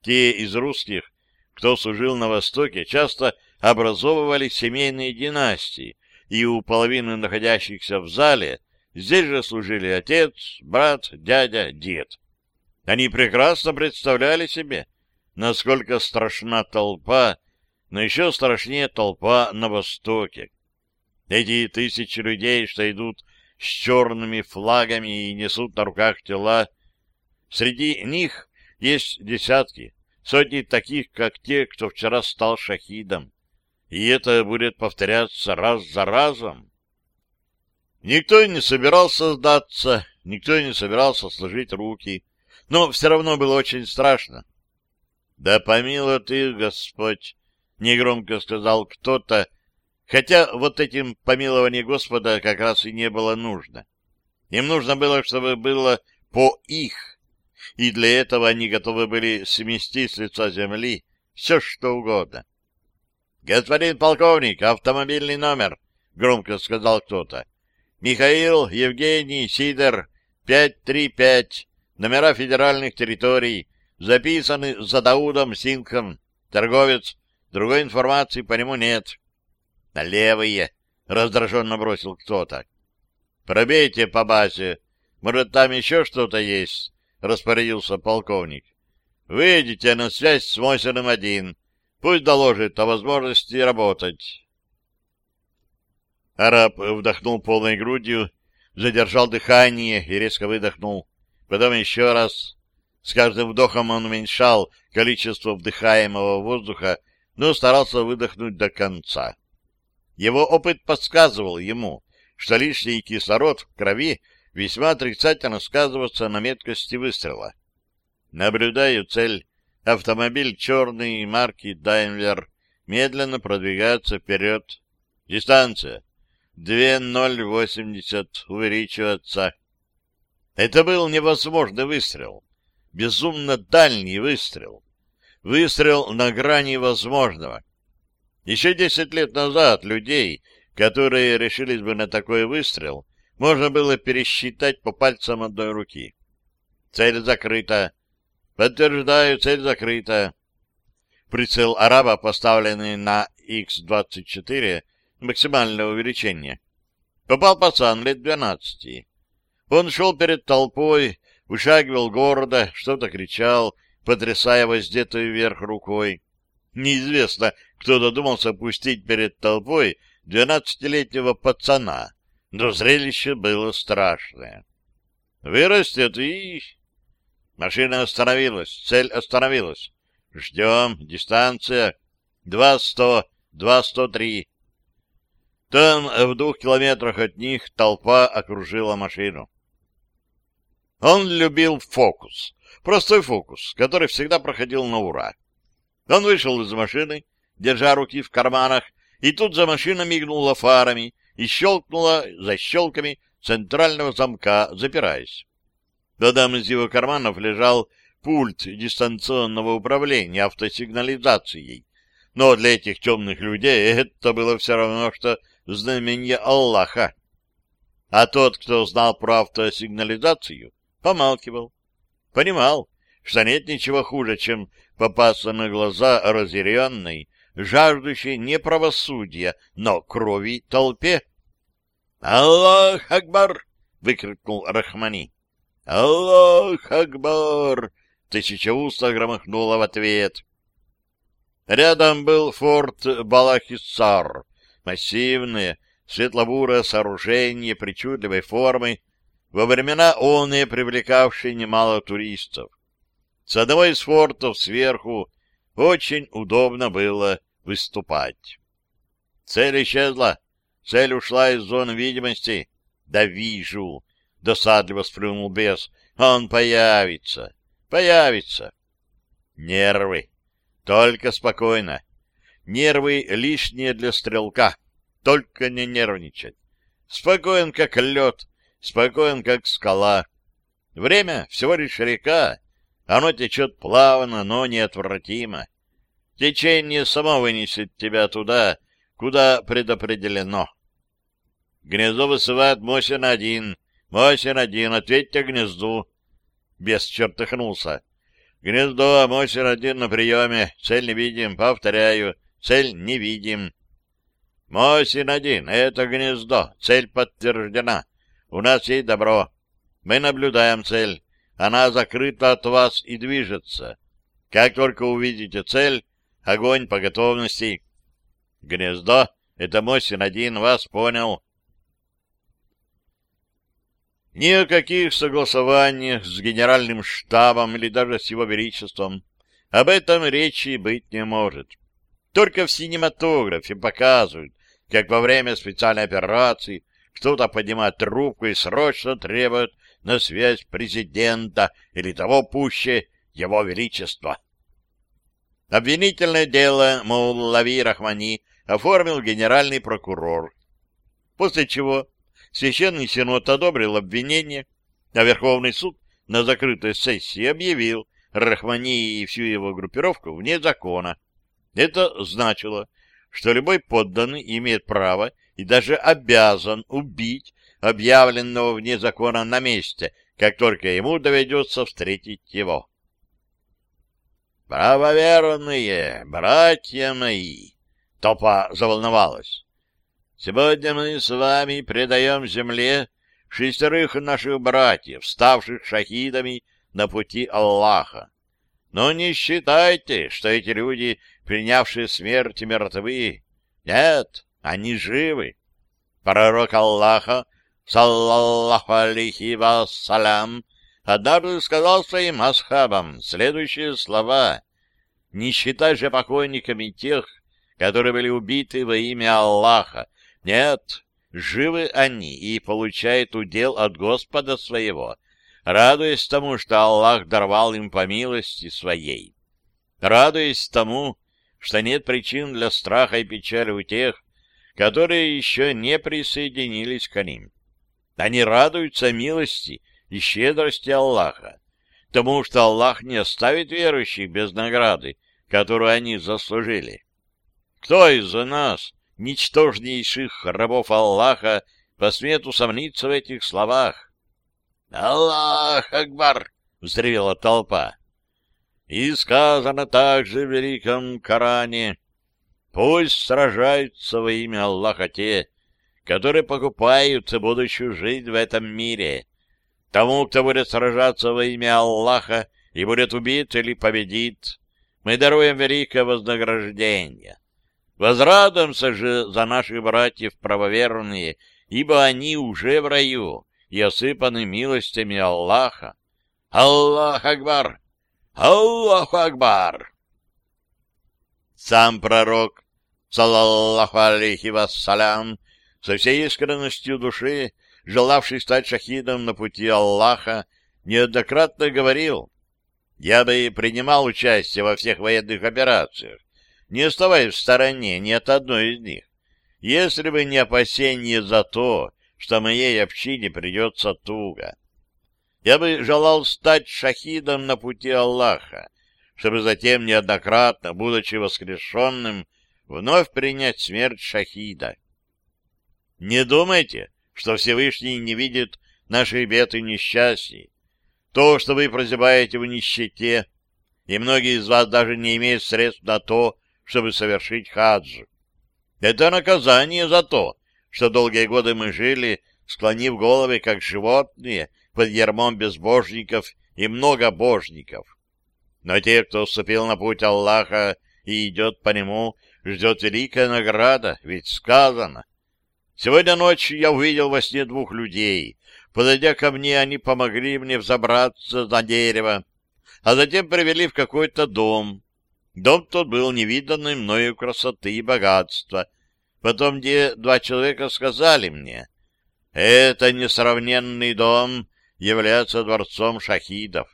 Те из русских, кто служил на Востоке, часто образовывали семейные династии, и у половины находящихся в зале здесь же служили отец, брат, дядя, дед. Они прекрасно представляли себе, насколько страшна толпа, но еще страшнее толпа на Востоке. Эти тысячи людей, что идут с черными флагами и несут на руках тела Среди них есть десятки, сотни таких, как те, кто вчера стал шахидом. И это будет повторяться раз за разом. Никто не собирался сдаться, никто не собирался сложить руки, но все равно было очень страшно. — Да помилуй ты, Господь! — негромко сказал кто-то, хотя вот этим помилование Господа как раз и не было нужно. Им нужно было, чтобы было по их и для этого они готовы были смести с лица земли все, что угодно. — Господин полковник, автомобильный номер, — громко сказал кто-то. — Михаил, Евгений, Сидор, 535, номера федеральных территорий, записаны за Даудом Синком, торговец, другой информации по нему нет. — Левые, — раздраженно бросил кто-то. — Пробейте по базе, может, там еще что-то есть. — распорядился полковник. — Выйдите на связь с Мосиным один. Пусть доложит о возможности работать. Араб вдохнул полной грудью, задержал дыхание и резко выдохнул. Потом еще раз. С каждым вдохом он уменьшал количество вдыхаемого воздуха, но старался выдохнуть до конца. Его опыт подсказывал ему, что лишний кислород в крови весьма отрицательно сказываться на меткости выстрела. Наблюдаю цель. Автомобиль черный марки Даймлер медленно продвигается вперед. Дистанция 2.080 увеличивается. Это был невозможный выстрел. Безумно дальний выстрел. Выстрел на грани возможного. Еще десять лет назад людей, которые решились бы на такой выстрел, можно было пересчитать по пальцам одной руки. Цель закрыта. Подтверждаю, цель закрыта. Прицел араба, поставленный на Х-24, максимальное увеличение. Попал пацан лет 12. Он шел перед толпой, вышагивал города, что-то кричал, потрясая воздетую вверх рукой. Неизвестно, кто додумался пустить перед толпой двенадцатилетнего пацана, но зрелище было страшное. «Вырастет и...» Машина остановилась, цель остановилась. «Ждем, дистанция. Два сто, два сто три». Там, в двух километрах от них, толпа окружила машину. Он любил фокус. Простой фокус, который всегда проходил на ура. Он вышел из машины, держа руки в карманах, и тут за машиной мигнула фарами — и щелкнула за щелками центрального замка, запираясь. В одном из его карманов лежал пульт дистанционного управления автосигнализацией. Но для этих темных людей это было все равно, что знамение Аллаха. А тот, кто знал про автосигнализацию, помалкивал. Понимал, что нет ничего хуже, чем попасться на глаза разъяренной, жаждущей не правосудия, но крови толпе. «Аллах Акбар!» — выкрикнул Рахмани. «Аллах Акбар!» — тысячеуста громыхнула в ответ. Рядом был форт Балахисар, массивное, светлобурое сооружение причудливой формы, во времена он и привлекавшие немало туристов. С одного из фортов сверху очень удобно было выступать. Цель исчезла. Цель ушла из зоны видимости. Да вижу. Досадливо сплюнул бес. Он появится. Появится. Нервы. Только спокойно. Нервы лишние для стрелка. Только не нервничать. Спокоен, как лед. Спокоен, как скала. Время всего лишь река. Оно течет плавно, но неотвратимо. Течение само вынесет тебя туда, куда предопределено. Гнездо высывает Мосин-1. Мосин-1, ответьте гнезду. Бес чертыхнулся. Гнездо, Мосин-1 на приеме. Цель не видим, повторяю. Цель не видим. Мосин-1, это гнездо. Цель подтверждена. У нас есть добро. Мы наблюдаем цель. Она закрыта от вас и движется. Как только увидите цель, Огонь по готовности. Гнездо, это Мосин один, вас понял. Ни о каких согласованиях с генеральным штабом или даже с его величеством об этом речи быть не может. Только в синематографе показывают, как во время специальной операции кто-то поднимает трубку и срочно требует на связь президента или того пуще его величества. Обвинительное дело Муллави Рахмани оформил генеральный прокурор, после чего Священный Синод одобрил обвинение, а Верховный суд на закрытой сессии объявил Рахмани и всю его группировку вне закона. Это значило, что любой подданный имеет право и даже обязан убить объявленного вне закона на месте, как только ему доведется встретить его. «Правоверные, братья мои!» — Топа заволновалась. «Сегодня мы с вами предаем земле шестерых наших братьев, ставших шахидами на пути Аллаха. Но не считайте, что эти люди, принявшие смерть, мертвы. Нет, они живы. Пророк Аллаха, саллаллаху алейхи вассалям, Адар сказал своим асхабам следующие слова. «Не считай же покойниками тех, которые были убиты во имя Аллаха. Нет, живы они и получают удел от Господа своего, радуясь тому, что Аллах даровал им по милости своей. Радуясь тому, что нет причин для страха и печали у тех, которые еще не присоединились к ним. Они радуются милости, и щедрости Аллаха, тому что Аллах не оставит верующих без награды, которую они заслужили. Кто из нас, ничтожнейших рабов Аллаха, посмеет усомниться в этих словах? «Аллах Акбар!» — взревела толпа. И сказано также в Великом Коране, «Пусть сражаются во имя Аллаха те, которые покупают будущую жизнь в этом мире, Тому, кто будет сражаться во имя Аллаха и будет убит или победит, мы даруем великое вознаграждение. Возрадуемся же за наших братьев правоверные, ибо они уже в раю и осыпаны милостями Аллаха. Аллах Акбар! Аллах Акбар! Сам пророк, салаллаху алейхи вассалям, со всей искренностью души, желавший стать шахидом на пути Аллаха, неоднократно говорил, «Я бы принимал участие во всех военных операциях, не оставаясь в стороне ни от одной из них, если бы не опасение за то, что моей общине придется туго. Я бы желал стать шахидом на пути Аллаха, чтобы затем неоднократно, будучи воскрешенным, вновь принять смерть шахида. Не думайте, что Всевышний не видит наших бед и несчастий. То, что вы прозябаете в нищете, и многие из вас даже не имеют средств на то, чтобы совершить хадж. Это наказание за то, что долгие годы мы жили, склонив головы, как животные, под ярмом безбожников и многобожников. Но те, кто вступил на путь Аллаха и идет по нему, ждет великая награда, ведь сказано Сегодня ночью я увидел во сне двух людей. Подойдя ко мне, они помогли мне взобраться на дерево, а затем привели в какой-то дом. Дом тот был невиданной мною красоты и богатства. Потом где два человека сказали мне, «Это несравненный дом является дворцом шахидов.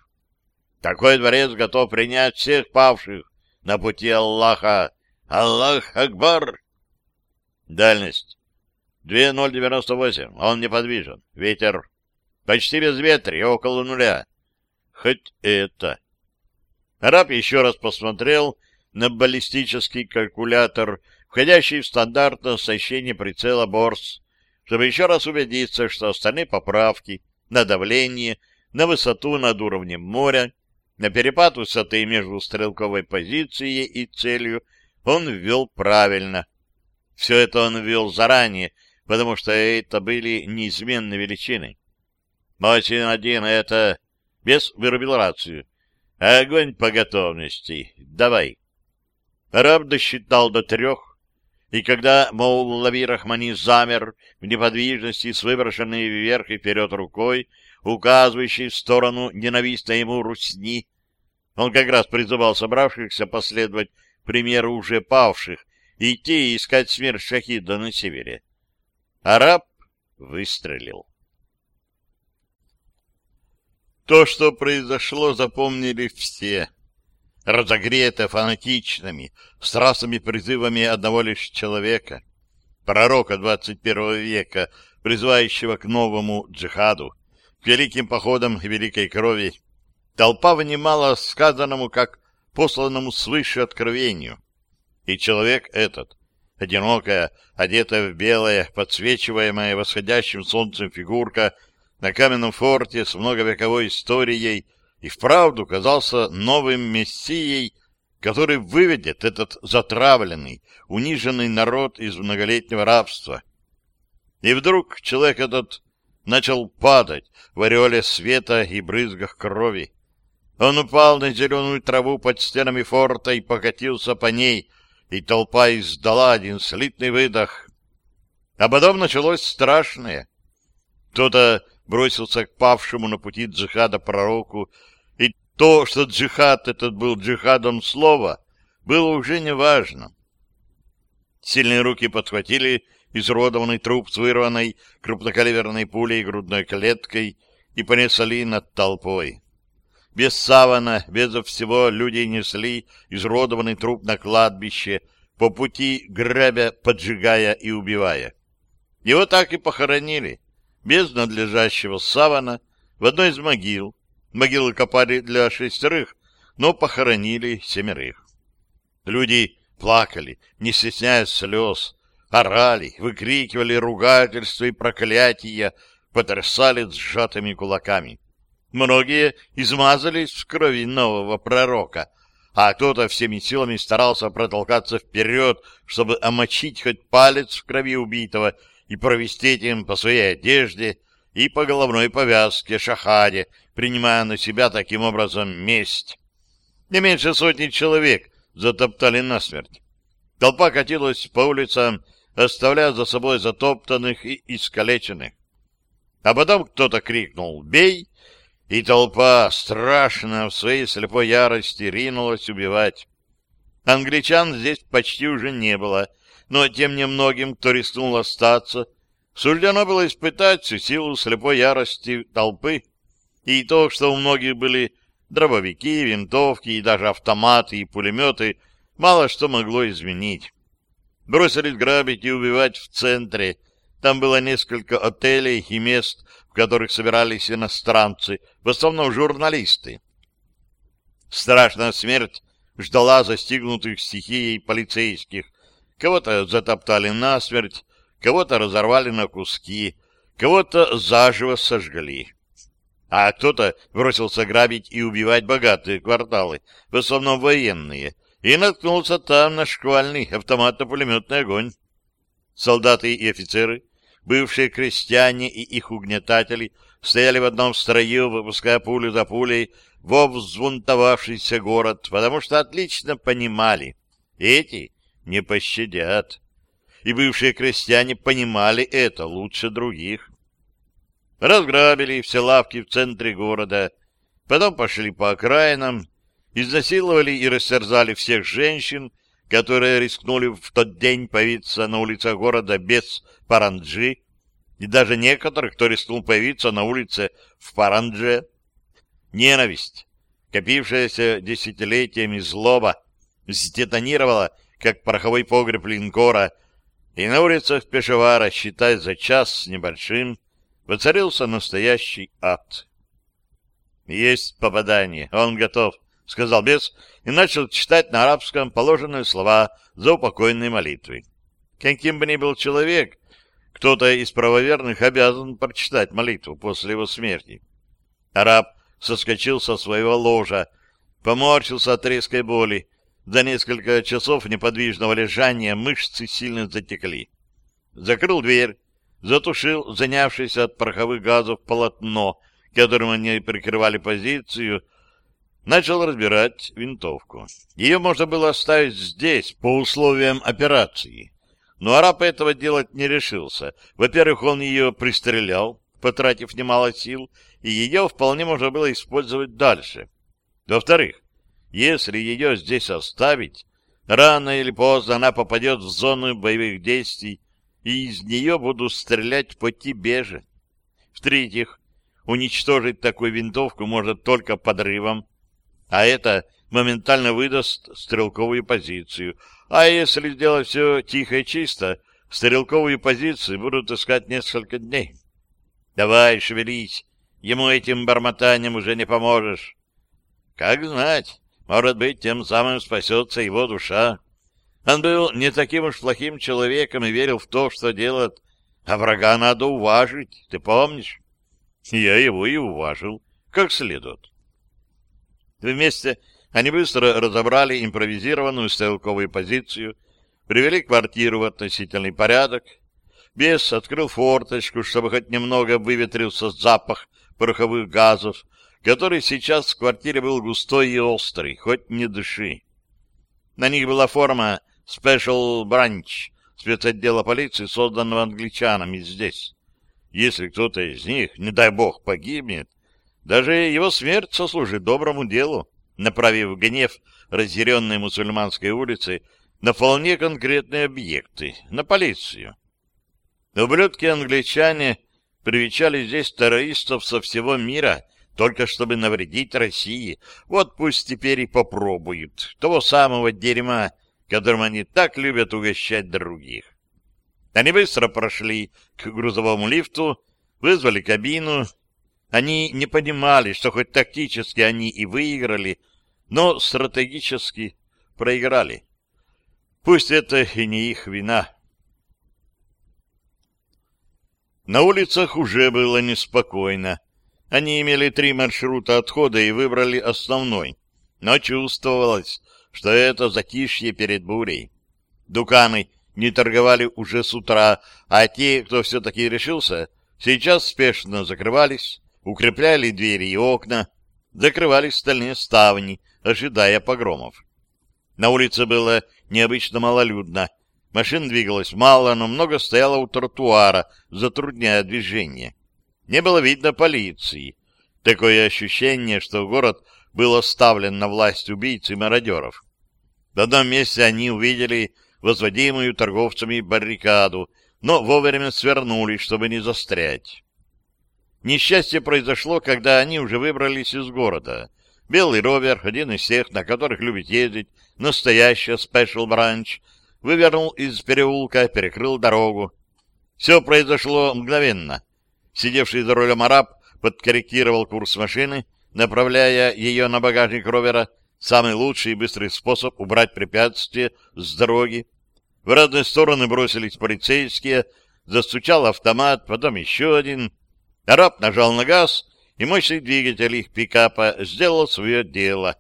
Такой дворец готов принять всех павших на пути Аллаха. Аллах Акбар!» Дальность 2098. Он неподвижен. Ветер. Почти без ветра, около нуля. Хоть это. Раб еще раз посмотрел на баллистический калькулятор, входящий в стандартное сообщение прицела Борс, чтобы еще раз убедиться, что остальные поправки на давление, на высоту над уровнем моря, на перепад высоты между стрелковой позицией и целью он ввел правильно. Все это он ввел заранее, потому что это были неизменные величины. Мосин один — это...» Бес вырубил рацию. «Огонь по готовности. Давай». Раб досчитал до трех, и когда Моулави Рахмани замер в неподвижности с выброшенной вверх и вперед рукой, указывающей в сторону ненавистной ему русни, он как раз призывал собравшихся последовать примеру уже павших и идти искать смерть шахида на севере. Араб выстрелил. То, что произошло, запомнили все. Разогрето фанатичными, страстными призывами одного лишь человека, пророка 21 века, призывающего к новому джихаду, к великим походам и великой крови, толпа внимала сказанному как посланному свыше откровению. И человек этот, Одинокая, одетая в белое, подсвечиваемая восходящим солнцем фигурка на каменном форте с многовековой историей и вправду казался новым мессией, который выведет этот затравленный, униженный народ из многолетнего рабства. И вдруг человек этот начал падать в ореоле света и брызгах крови. Он упал на зеленую траву под стенами форта и покатился по ней — и толпа издала один слитный выдох. А потом началось страшное. Кто-то бросился к павшему на пути джихада пророку, и то, что джихад этот был джихадом слова, было уже неважно. Сильные руки подхватили изуродованный труп с вырванной крупнокалиберной пулей и грудной клеткой и понесли над толпой. Без савана, безо всего люди несли изродованный труп на кладбище, по пути грабя, поджигая и убивая. Его так и похоронили, без надлежащего савана, в одной из могил. Могилы копали для шестерых, но похоронили семерых. Люди плакали, не стесняясь слез, орали, выкрикивали ругательства и проклятия, потрясали сжатыми кулаками. Многие измазались в крови нового пророка, а кто-то всеми силами старался протолкаться вперед, чтобы омочить хоть палец в крови убитого и провести этим по своей одежде и по головной повязке шахаде, принимая на себя таким образом месть. Не меньше сотни человек затоптали насмерть. Толпа катилась по улицам, оставляя за собой затоптанных и искалеченных. А потом кто-то крикнул «Бей!», и толпа страшно в своей слепой ярости ринулась убивать. Англичан здесь почти уже не было, но тем немногим, кто рискнул остаться, суждено было испытать всю силу слепой ярости толпы, и то, что у многих были дробовики, винтовки и даже автоматы и пулеметы, мало что могло изменить. Бросились грабить и убивать в центре — там было несколько отелей и мест, в которых собирались иностранцы, в основном журналисты. Страшная смерть ждала застигнутых стихией полицейских. Кого-то затоптали насмерть, кого-то разорвали на куски, кого-то заживо сожгли. А кто-то бросился грабить и убивать богатые кварталы, в основном военные, и наткнулся там на шквальный автоматно-пулеметный огонь. Солдаты и офицеры Бывшие крестьяне и их угнетатели стояли в одном строю, выпуская пулю за пулей во взвунтовавшийся город, потому что отлично понимали, эти не пощадят. И бывшие крестьяне понимали это лучше других. Разграбили все лавки в центре города, потом пошли по окраинам, изнасиловали и растерзали всех женщин, которые рискнули в тот день появиться на улицах города без паранджи, и даже некоторых, кто рискнул появиться на улице в парандже. Ненависть, копившаяся десятилетиями злоба, сдетонировала, как пороховой погреб линкора, и на улицах Пешевара, считай за час с небольшим, воцарился настоящий ад. Есть попадание, он готов. — сказал бес и начал читать на арабском положенные слова за упокойной молитвой. Каким бы ни был человек, кто-то из правоверных обязан прочитать молитву после его смерти. Араб соскочил со своего ложа, поморщился от резкой боли. За несколько часов неподвижного лежания мышцы сильно затекли. Закрыл дверь, затушил занявшееся от пороховых газов полотно, которым они прикрывали позицию, начал разбирать винтовку. Ее можно было оставить здесь, по условиям операции. Но араб этого делать не решился. Во-первых, он ее пристрелял, потратив немало сил, и ее вполне можно было использовать дальше. Во-вторых, если ее здесь оставить, рано или поздно она попадет в зону боевых действий, и из нее будут стрелять по тебе же. В-третьих, уничтожить такую винтовку может только подрывом а это моментально выдаст стрелковую позицию. А если сделать все тихо и чисто, стрелковые позиции будут искать несколько дней. Давай, шевелись, ему этим бормотанием уже не поможешь. Как знать, может быть, тем самым спасется его душа. Он был не таким уж плохим человеком и верил в то, что делает, а врага надо уважить, ты помнишь? Я его и уважил, как следует. Вместе они быстро разобрали импровизированную стрелковую позицию, привели квартиру в относительный порядок. Бес открыл форточку, чтобы хоть немного выветрился запах пороховых газов, который сейчас в квартире был густой и острый, хоть не дыши. На них была форма Special Branch, спецотдела полиции, созданного англичанами здесь. Если кто-то из них, не дай бог, погибнет, даже его смерть сослужит доброму делу, направив гнев разъяренной мусульманской улицы на вполне конкретные объекты, на полицию. Ублюдки-англичане привечали здесь террористов со всего мира, только чтобы навредить России. Вот пусть теперь и попробуют того самого дерьма, которым они так любят угощать других. Они быстро прошли к грузовому лифту, вызвали кабину они не понимали, что хоть тактически они и выиграли, но стратегически проиграли. Пусть это и не их вина. На улицах уже было неспокойно. Они имели три маршрута отхода и выбрали основной, но чувствовалось, что это затишье перед бурей. Дуканы не торговали уже с утра, а те, кто все-таки решился, сейчас спешно закрывались укрепляли двери и окна, закрывали стальные ставни, ожидая погромов. На улице было необычно малолюдно. Машин двигалось мало, но много стояло у тротуара, затрудняя движение. Не было видно полиции. Такое ощущение, что город был оставлен на власть убийц и мародеров. В одном месте они увидели возводимую торговцами баррикаду, но вовремя свернули, чтобы не застрять. Несчастье произошло, когда они уже выбрались из города. Белый ровер, один из тех, на которых любит ездить, настоящая спешл бранч, вывернул из переулка, перекрыл дорогу. Все произошло мгновенно. Сидевший за рулем араб подкорректировал курс машины, направляя ее на багажник ровера, самый лучший и быстрый способ убрать препятствие с дороги. В разные стороны бросились полицейские, застучал автомат, потом еще один — Араб нажал на газ, и мощный двигатель их пикапа сделал свое дело.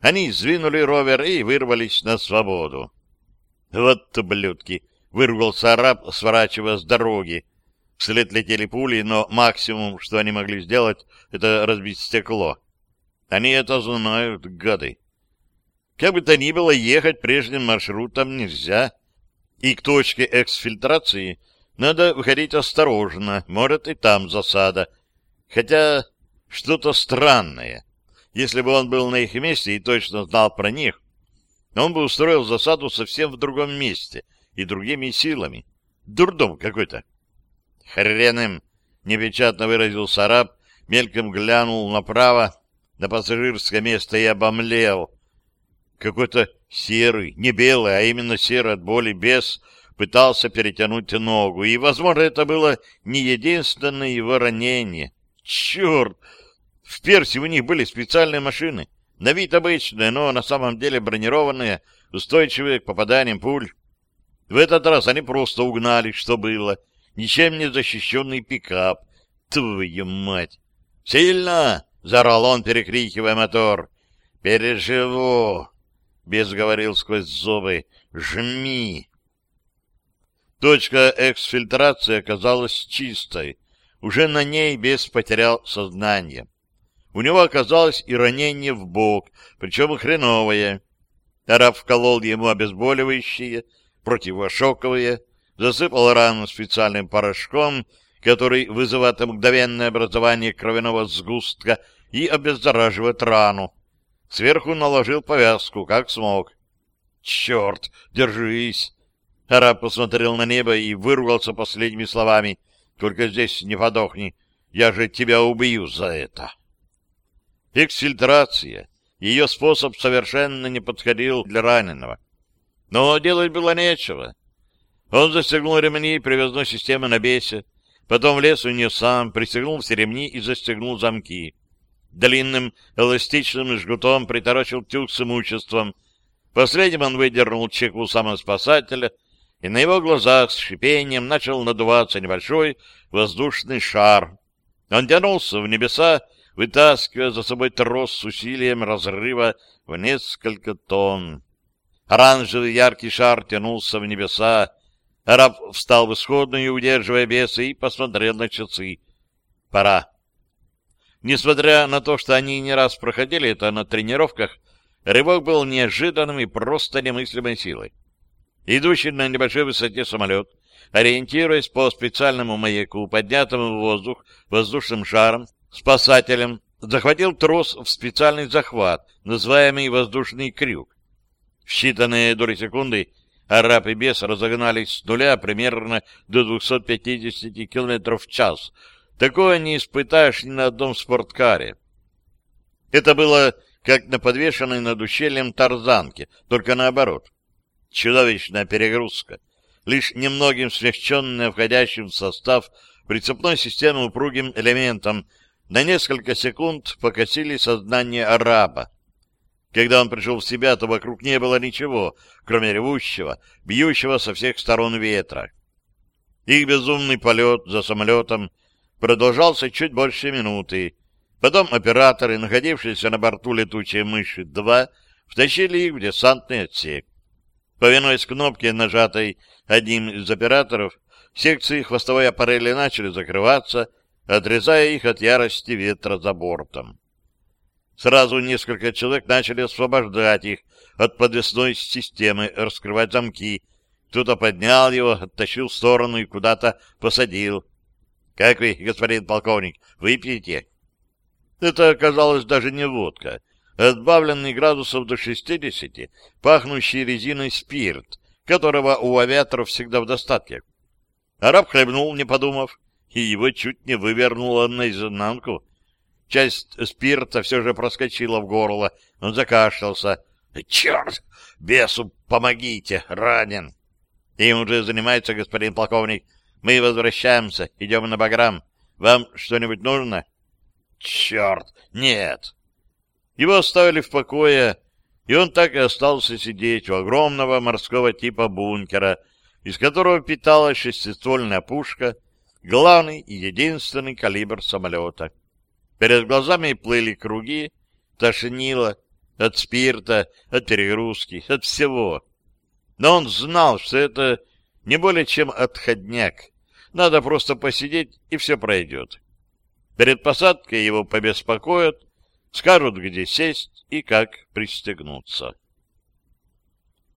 Они сдвинули ровер и вырвались на свободу. «Вот ублюдки!» — выругался араб, сворачивая с дороги. Вслед летели пули, но максимум, что они могли сделать, это разбить стекло. Они это знают, гады. Как бы то ни было, ехать прежним маршрутом нельзя. И к точке эксфильтрации — надо выходить осторожно, может и там засада. Хотя что-то странное. Если бы он был на их месте и точно знал про них, он бы устроил засаду совсем в другом месте и другими силами. Дурдом какой-то. Хрен им, непечатно выразился араб, мельком глянул направо на пассажирское место и обомлел. Какой-то серый, не белый, а именно серый от боли бес — пытался перетянуть ногу, и, возможно, это было не единственное его ранение. Черт! В Персии у них были специальные машины. На вид обычные, но на самом деле бронированные, устойчивые к попаданиям пуль. В этот раз они просто угнали, что было. Ничем не защищенный пикап. Твою мать! «Сильно!» — заорал он, перекрикивая мотор. «Переживу!» — Без говорил сквозь зубы. «Жми!» Точка эксфильтрации оказалась чистой. Уже на ней бес потерял сознание. У него оказалось и ранение в бок, причем и хреновое. Араб вколол ему обезболивающие, противошоковые, засыпал рану специальным порошком, который вызывает мгновенное образование кровяного сгустка и обеззараживает рану. Сверху наложил повязку, как смог. «Черт, держись!» Араб посмотрел на небо и выругался последними словами. «Только здесь не подохни, я же тебя убью за это!» Эксфильтрация. Ее способ совершенно не подходил для раненого. Но делать было нечего. Он застегнул ремни привязной системы на бесе, потом влез в нее сам, пристегнул все ремни и застегнул замки. Длинным эластичным жгутом приторочил тюк с имуществом. Последним он выдернул чеку самоспасателя и на его глазах с шипением начал надуваться небольшой воздушный шар. Он тянулся в небеса, вытаскивая за собой трос с усилием разрыва в несколько тонн. Оранжевый яркий шар тянулся в небеса. Араб встал в исходную, удерживая беса, и посмотрел на часы. Пора. Несмотря на то, что они не раз проходили это на тренировках, рывок был неожиданным и просто немыслимой силой. Идущий на небольшой высоте самолет, ориентируясь по специальному маяку, поднятому в воздух воздушным шаром, спасателем, захватил трос в специальный захват, называемый воздушный крюк. В считанные доли секунды араб и бес разогнались с нуля примерно до 250 км в час. Такое не испытаешь ни на одном спорткаре. Это было как на подвешенной над ущельем тарзанке, только наоборот чудовищная перегрузка, лишь немногим смягченная входящим в состав прицепной системы упругим элементом, на несколько секунд покосили сознание араба. Когда он пришел в себя, то вокруг не было ничего, кроме ревущего, бьющего со всех сторон ветра. Их безумный полет за самолетом продолжался чуть больше минуты. Потом операторы, находившиеся на борту летучей мыши-2, втащили их в десантный отсек. Повинуясь кнопке, нажатой одним из операторов, секции хвостовой аппарели начали закрываться, отрезая их от ярости ветра за бортом. Сразу несколько человек начали освобождать их от подвесной системы, раскрывать замки. Кто-то поднял его, оттащил в сторону и куда-то посадил. — Как вы, господин полковник, выпьете? Это оказалось даже не водка — отбавленный градусов до 60, пахнущий резиной спирт, которого у авиаторов всегда в достатке. Араб хлебнул, не подумав, и его чуть не вывернуло наизнанку. Часть спирта все же проскочила в горло, он закашлялся. «Черт! Бесу помогите! Ранен!» «Им уже занимается господин полковник. Мы возвращаемся, идем на Баграм. Вам что-нибудь нужно?» «Черт! Нет!» Его оставили в покое, и он так и остался сидеть у огромного морского типа бункера, из которого питала шестиствольная пушка, главный и единственный калибр самолета. Перед глазами плыли круги, тошнило от спирта, от перегрузки, от всего. Но он знал, что это не более чем отходняк. Надо просто посидеть, и все пройдет. Перед посадкой его побеспокоят, скажут, где сесть и как пристегнуться.